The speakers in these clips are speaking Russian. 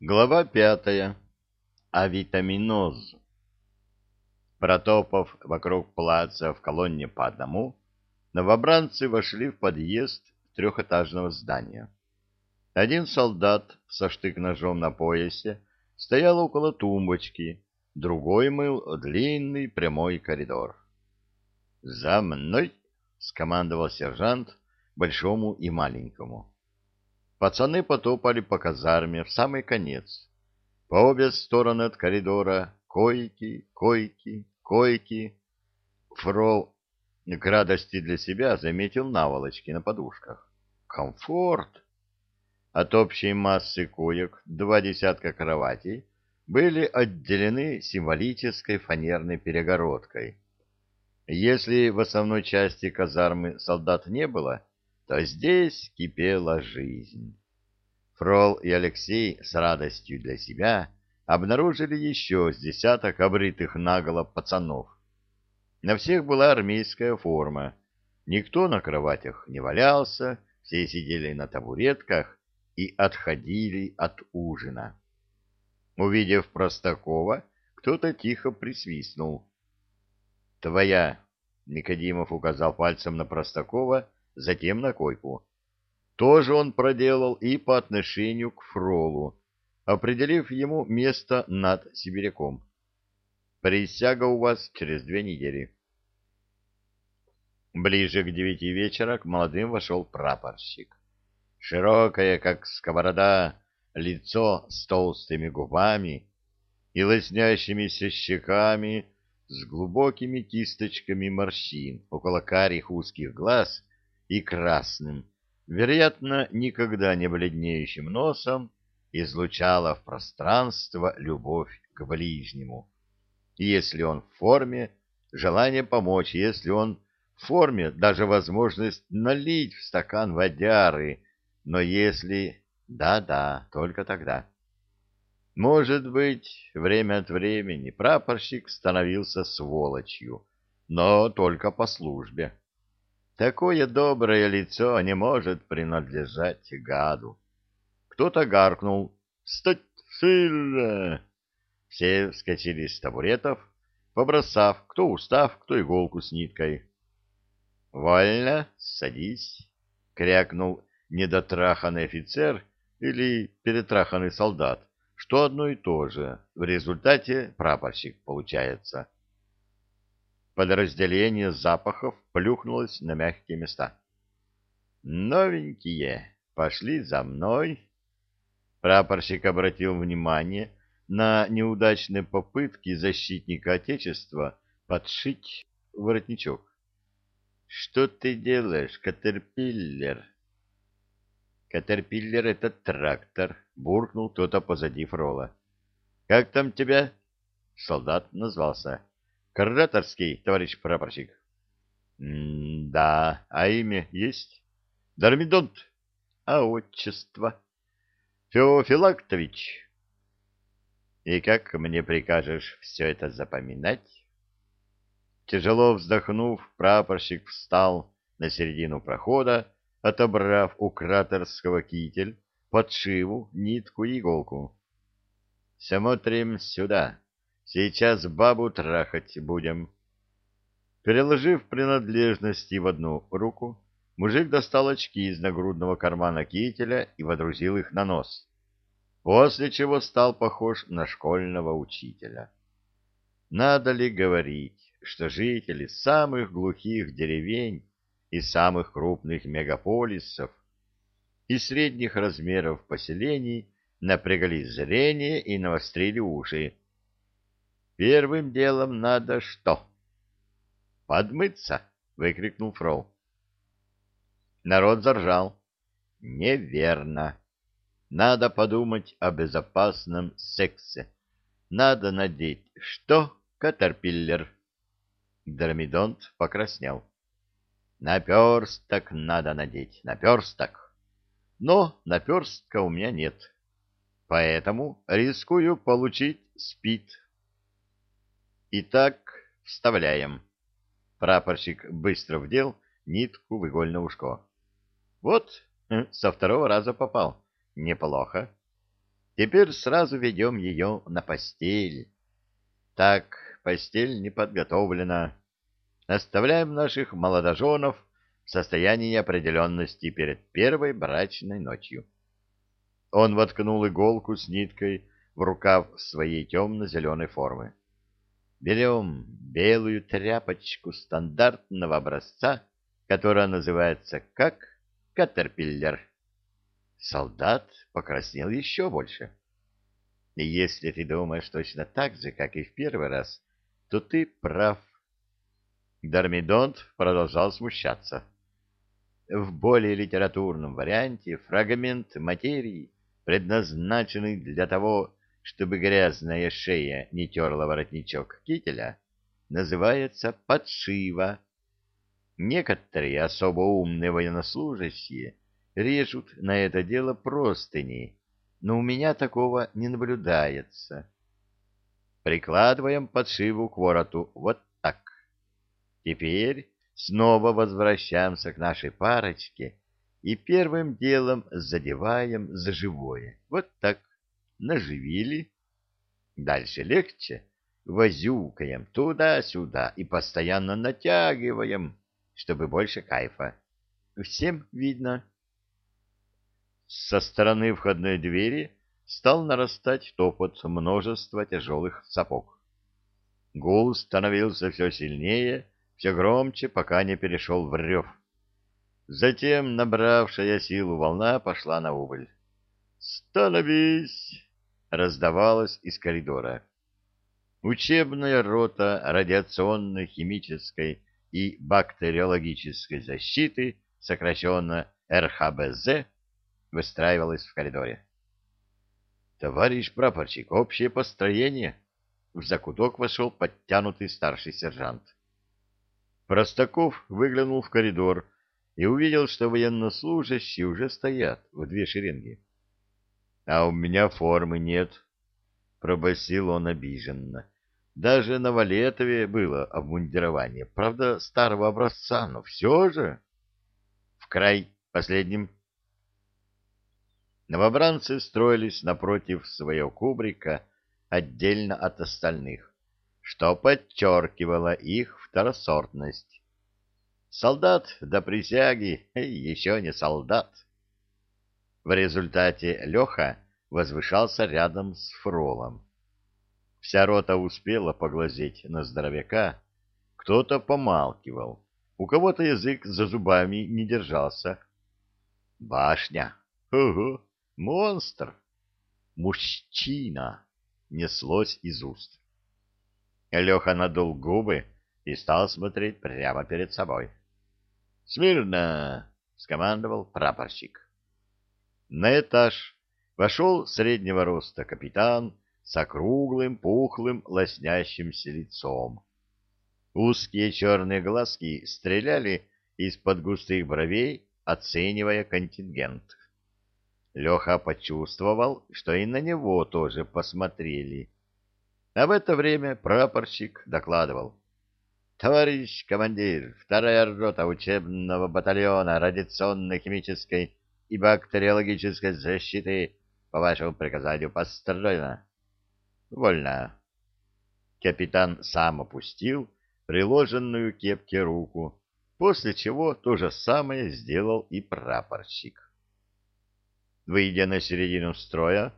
Глава пятая. Авитаминоз. Протопав вокруг плаца в колонне по одному, новобранцы вошли в подъезд трехэтажного здания. Один солдат со штык-ножом на поясе стоял около тумбочки, другой мыл длинный прямой коридор. «За мной!» — скомандовал сержант большому и маленькому. Пацаны потопали по казарме в самый конец. По обе стороны от коридора койки, койки, койки. Фрол к радости для себя заметил наволочки на подушках. Комфорт! От общей массы коек два десятка кроватей были отделены символической фанерной перегородкой. Если в основной части казармы солдат не было, то здесь кипела жизнь. Фрол и Алексей с радостью для себя обнаружили еще с десяток обритых наголо пацанов. На всех была армейская форма. Никто на кроватях не валялся, все сидели на табуретках и отходили от ужина. Увидев Простакова, кто-то тихо присвистнул. «Твоя!» — Никодимов указал пальцем на Простакова — затем на койку. То же он проделал и по отношению к Фролу, определив ему место над сибиряком. Присяга у вас через две недели. Ближе к девяти вечера к молодым вошел прапорщик. Широкое, как сковорода, лицо с толстыми губами и лоснящимися щеками с глубокими кисточками морщин около карих узких глаз и красным, вероятно, никогда не бледнеющим носом, излучала в пространство любовь к ближнему. И если он в форме, желание помочь, если он в форме, даже возможность налить в стакан водяры, но если... Да-да, только тогда. Может быть, время от времени прапорщик становился сволочью, но только по службе. Такое доброе лицо не может принадлежать гаду. Кто-то гаркнул «Стать сильно!» Все вскочили с табуретов, побросав, кто устав, кто иголку с ниткой. «Вольно, садись!» — крякнул недотраханный офицер или перетраханный солдат, что одно и то же, в результате прапорщик получается подразделение запахов плюхнулось на мягкие места. «Новенькие, пошли за мной!» Прапорщик обратил внимание на неудачные попытки защитника Отечества подшить воротничок. «Что ты делаешь, Катерпиллер?» «Катерпиллер — это трактор», — буркнул кто-то позади Фрола. «Как там тебя?» Солдат назвался. Караторский, товарищ прапорщик. — Да, а имя есть? — Дармидонт. — А отчество? — Феофилактович. — И как мне прикажешь все это запоминать? Тяжело вздохнув, прапорщик встал на середину прохода, отобрав у кратерского китель, подшиву, нитку и иголку. — Смотрим сюда. Сейчас бабу трахать будем. Переложив принадлежности в одну руку, мужик достал очки из нагрудного кармана кителя и водрузил их на нос, после чего стал похож на школьного учителя. Надо ли говорить, что жители самых глухих деревень и самых крупных мегаполисов и средних размеров поселений напрягали зрение и навострили уши, Первым делом надо что? Подмыться, выкрикнул Фрол. Народ заржал. Неверно. Надо подумать о безопасном сексе. Надо надеть что, Катерпиллер? Дормидонт покраснел. Наперсток надо надеть, наперсток. Но наперстка у меня нет. Поэтому рискую получить спид. Итак, вставляем. Прапорщик быстро вдел нитку в игольное ушко. Вот, со второго раза попал. Неплохо. Теперь сразу ведем ее на постель. Так, постель не подготовлена. Оставляем наших молодоженов в состоянии определенности перед первой брачной ночью. Он воткнул иголку с ниткой в рукав своей темно-зеленой формы. Берем белую тряпочку стандартного образца, которая называется как катерпиллер. Солдат покраснел еще больше. И если ты думаешь точно так же, как и в первый раз, то ты прав. Дармидонт продолжал смущаться. В более литературном варианте фрагмент материи, предназначенный для того, чтобы грязная шея не терла воротничок кителя, называется подшива. Некоторые особо умные военнослужащие режут на это дело простыни, но у меня такого не наблюдается. Прикладываем подшиву к вороту вот так. Теперь снова возвращаемся к нашей парочке и первым делом задеваем за живое. Вот так. Наживили. Дальше легче. Возюкаем туда-сюда и постоянно натягиваем чтобы больше кайфа. Всем видно. Со стороны входной двери стал нарастать топот множества тяжелых сапог. Гул становился все сильнее, все громче, пока не перешел в рев. Затем набравшая силу волна пошла на убыль. «Становись!» — раздавалось из коридора. Учебная рота радиационно-химической и бактериологической защиты, сокращенно РХБЗ, выстраивалась в коридоре. «Товарищ прапорщик, общее построение!» В закуток вошел подтянутый старший сержант. Простаков выглянул в коридор и увидел, что военнослужащие уже стоят в две шеренги. — А у меня формы нет, — пробасил он обиженно. Даже на Валетове было обмундирование, правда, старого образца, но все же... В край последним. Новобранцы строились напротив своего кубрика отдельно от остальных, что подчеркивало их второсортность. Солдат до присяги еще не солдат. В результате Леха возвышался рядом с Фролом. Вся рота успела поглазеть на здоровяка. Кто-то помалкивал. У кого-то язык за зубами не держался. Башня. Ого, монстр. Мужчина. Неслось из уст. Леха надул губы и стал смотреть прямо перед собой. «Смирно!» — скомандовал прапорщик. На этаж вошел среднего роста капитан с округлым, пухлым, лоснящимся лицом. Узкие черные глазки стреляли из-под густых бровей, оценивая контингент. Леха почувствовал, что и на него тоже посмотрели. А в это время прапорщик докладывал. «Товарищ командир, вторая рота учебного батальона радиационно-химической и бактериологической защиты по вашему приказанию построена». Вольно. Капитан сам опустил приложенную кепке руку, после чего то же самое сделал и прапорщик. Выйдя на середину строя,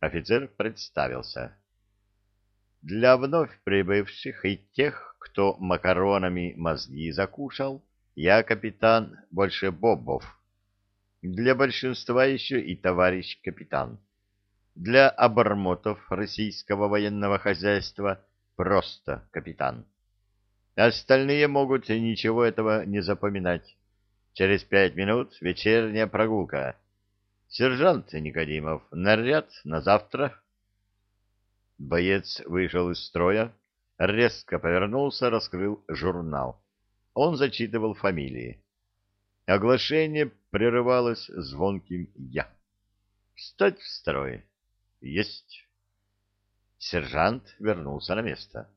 офицер представился. Для вновь прибывших и тех, кто макаронами мозги закушал, я капитан больше Бобов. Для большинства еще и товарищ капитан для обормотов российского военного хозяйства просто капитан. Остальные могут ничего этого не запоминать. Через пять минут вечерняя прогулка. Сержант Никодимов, наряд на завтра. Боец вышел из строя, резко повернулся, раскрыл журнал. Он зачитывал фамилии. Оглашение прерывалось звонким «Я». «Встать в строй!» Есть. Сержант вернулся на место.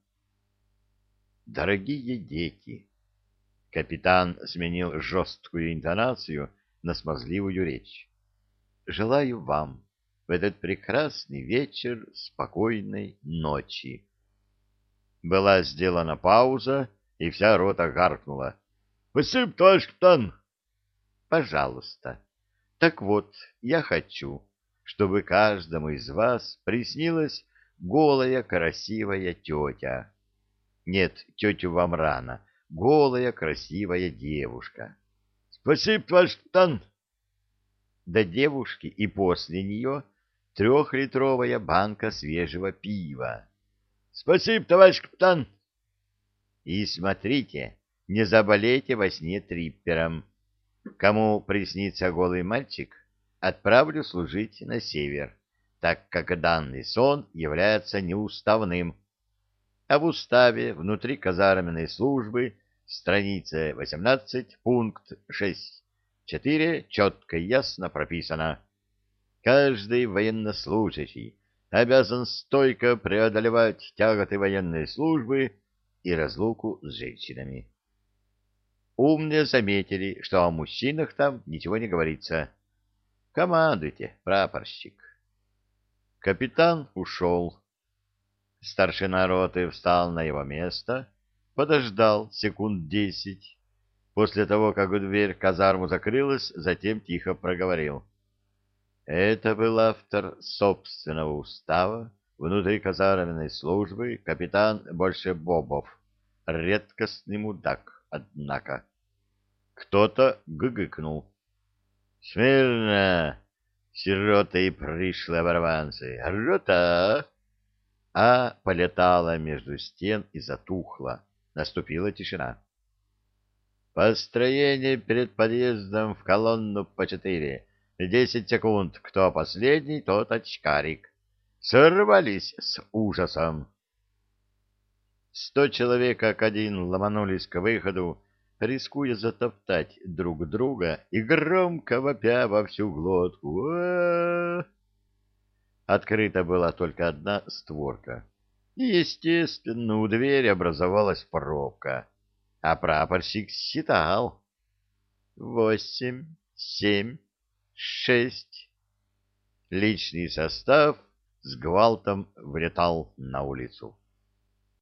Дорогие дети, капитан сменил жесткую интонацию на смазливую речь. Желаю вам в этот прекрасный вечер спокойной ночи. Была сделана пауза, и вся рота гаркнула. — Спасибо, товарищ капитан! — Пожалуйста. Так вот, я хочу, чтобы каждому из вас приснилась голая красивая тетя. Нет, тетю вам рано. Голая красивая девушка. — Спасибо, товарищ капитан! До девушки и после нее трехлитровая банка свежего пива. — Спасибо, товарищ капитан! И смотрите, не заболейте во сне триппером. Кому приснится голый мальчик, отправлю служить на север, так как данный сон является неуставным. А в уставе внутри казарменной службы страница 18, пункт 6, 4 четко и ясно прописано. Каждый военнослужащий обязан стойко преодолевать тяготы военной службы и разлуку с женщинами. Умные заметили, что о мужчинах там ничего не говорится. Командуйте, прапорщик. Капитан ушел. Старшина роты встал на его место, подождал секунд десять. После того, как дверь казарму закрылась, затем тихо проговорил. Это был автор собственного устава внутри казарменной службы капитан Больше Бобов. Редкостный мудак однако. Кто-то гыгыкнул. «Смирно, сироты и пришлые оборванцы! Рота!» А полетала между стен и затухла. Наступила тишина. «Построение перед подъездом в колонну по четыре. Десять секунд. Кто последний, тот очкарик. Сорвались с ужасом!» Сто человек как один ломанулись к выходу, рискуя затоптать друг друга и громко вопя во всю глотку. Открыта была только одна створка. Естественно, у двери образовалась пробка, а прапорщик считал. Восемь, семь, шесть. Личный состав с гвалтом влетал на улицу.